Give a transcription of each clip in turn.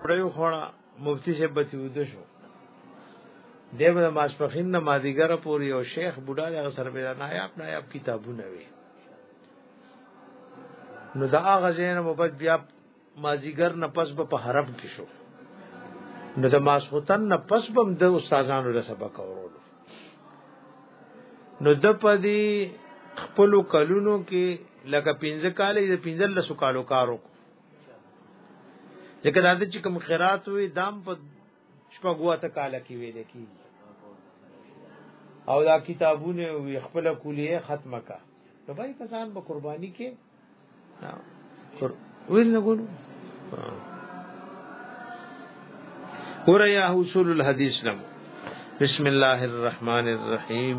پړیو خوړه مفتی شه بتی وته شو دیو د ماسپخین نه مادیګر پوری او شیخ بوډا د سر به نایاب نایاب کتابونه وی نو دا هغه زین مبد بیا مازیګر نه پس په حرم کې شو نو د ماسوتن نه پس بم د استادانو له سبق اورولو نو د پدی خپل کلونو کې لکه 15 کالې د 15 لسو کالو کارو ځکه دا چې کوم خیرات وي دام په شپږوا ته کال کې ویل کی او دا کتابونه وی خپل کلیه ختمه کا نو بای پسان به قرباني کې ویل نه ګورو ګوره یا حصول الحدیث نم بسم الله الرحمن الرحیم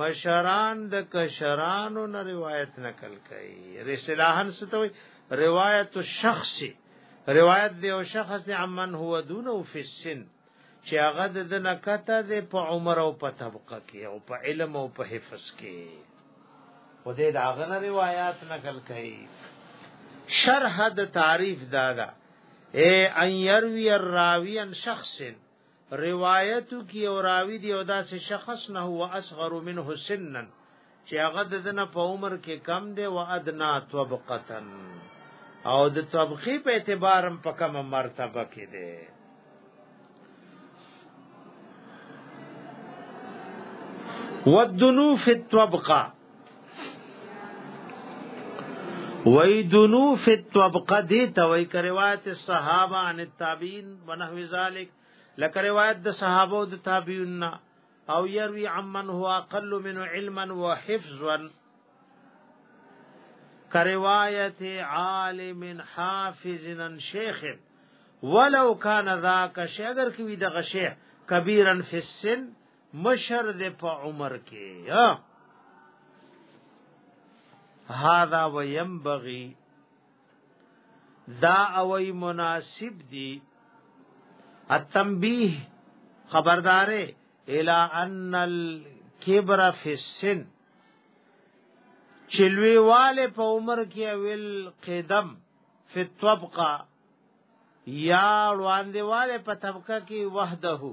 مشران د کشرانو نه روایت نقل کوي رسلاهن ستوي روایت شخصي روایت دی او شخص دی عمن هو دونه فی السن چې هغه د نکته د په عمر او په طبقه کې او په علم او په حفظ کې خو دې دا غنه روایت نقل کوي شرح د تعریف دادا اے ان یروی الراوی ان شخص روایت کی او راوی دی او دا سه شخص نه هو اصغر منه سنن چې هغه د دنه په عمر کې کم دی او ادنا طبقتن او د طبقه په اعتبارم په کم مرتبه کې دی ودنو فی الطبقه وای دنو فی الطبقه دی ته وای ک روایت الصحابه عن التابعین ونحو ذلک لک روایت د صحابه او د تابعین او یروی عمن هو اقل من علما وحفظا ک روایت عالم حافظ عن شیخ ولو کان ذاک شی اگر کی د غشیخ کبیرن فی السن مشر دې په عمر کې ها هاذا وينبغي دا اوی مناسب دی التنبیه خبردارې الا ان الكبر في السن چلوی والے په عمر کې اول قدم فی الطبقه یا روان دیواله په طبقه کې وحده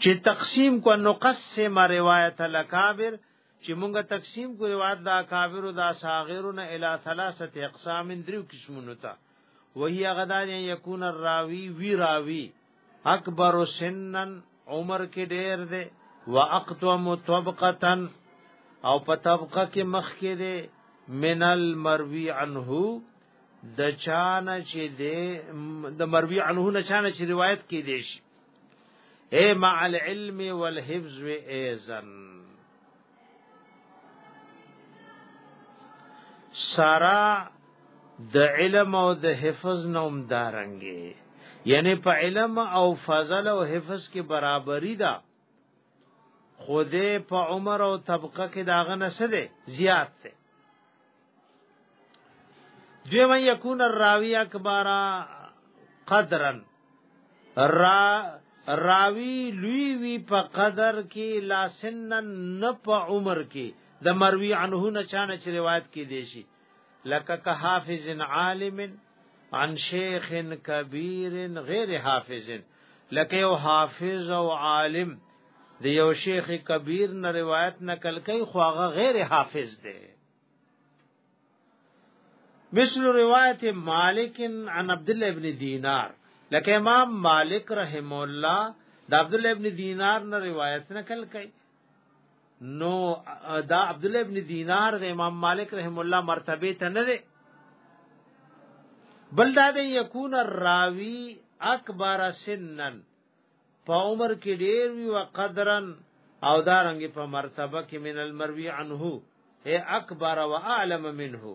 چې تقسیم کو نقسم روایت الاکابر چې مونږه تقسیم کو روایت دا اکابر او دا صاغرون الی ثلاثه اقسام دریو قسمونو ته وهي غدا یکون الراوی وی راوی اکبر سنن عمر کې ډیر دی واقتم طبقه او په طبقه کې مخ کې دی من المروی عنه د چانه چې د مروی عنه نه چانه چې روایت کې دي شي اے مع العلم والحفظ و ایزن سارا د علم او د حفظ نوم دارنګي یعنی په علم او فضل او حفظ کې برابرۍ ده خوده په عمر او طبقه کې داغه نسده زیات ده دوی من یکون الراوی اکبارا قدرن را راوی لوی وی په قدر کې لا سنن نه په عمر کې د مروی عنه نه چانه چې روایت کې دی شي لکه که حافظ عالم عن شیخ کبیر غیر حافظ لکه یو حافظ او عالم د یو شیخ کبیر نه روایت نقل کوي خو هغه غیر حافظ دی مثل روایت مالک عن عبد الله ابن دینار لکه امام مالک رحم الله د عبد الله ابن دینار نه روایت نقل کوي نو دا عبد الله ابن دینار د امام مالک رحم الله مرتبه ته نه دی بل دا د یکون الراوی اکبر سنن په عمر کې ډیر وی او قدرن او دارنګ په مرتبه کې من المروی عنه اے اکبر و اعلم منه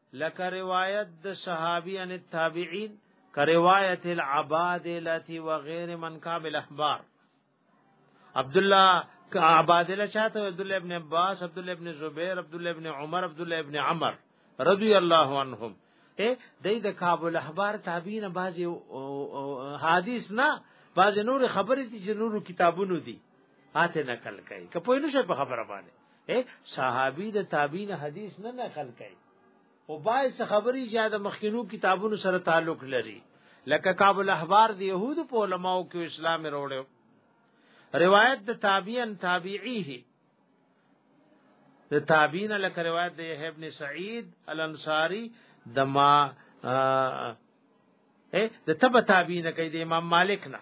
لکه روایت د صحابي ان التابعین کروایت العباد التي وغير من كاب الاحبار عبد الله عبادله چاته عبد الله ابن عباس عبد الله ابن زبير عبد الله ابن عمر عبد الله ابن عمر رضی الله عنهم اے دای د کعب الاحبار تابعین بعضی حدیث نه بعضی نور خبرې دي چې نور کتابونو دي هاته نقل کوي کپوینو شه په خبره باندې اے صحابي د تابعین حدیث نه نقل کړي او باید څه خبري چې د مخکینو کتابونو سره تعلق لري لکه کعب الاحبار د يهود په علماو کې اسلام وروړو روایت د تابعین تابعیه د تابعین لکه روایت د یحیی ابن سعید الانصاری د ما د تبع تابعین کې د امام مالک نه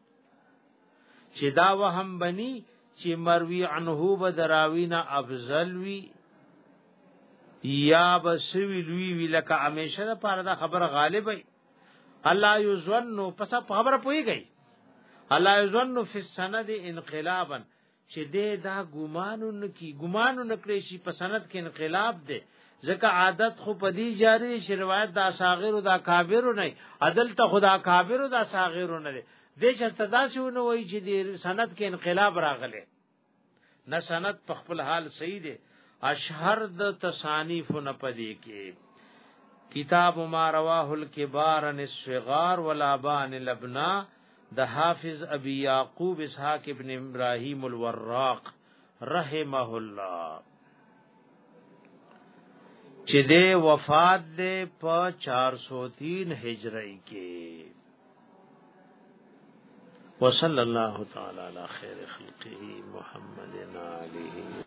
چې دا وهم بني چې مروي عنه بدراوینا افضل وی یا بسوی لوی وی لکه همیشه دا پر دا خبر غالب وي الله یظن پس په خبره پوي گئی الله یظن فی السند انقلابا چې دې دا ګمانو نکی ګمانو نکړي شي په سند کې انقلاب دی ځکه عادت خو په دې جاری شي روایت دا صاغر او دا کابر نه عدل ته خدا کابر او دا صاغر نه دی دې چرته دا شونه وایي چې دې سند کې انقلاب راغله نه سند په خپل حال صحیح دی اشهر د تصانیف نه پدې کې کتاب ما رواه الكبار عن الصغار والابان الابناء د حافظ ابي يعقوب اسحاق ابن ابراهيم الوراق رحمه الله چې د وفات ده په 403 هجری کې وصلی الله تعالی علی خیر خلقه محمد علیه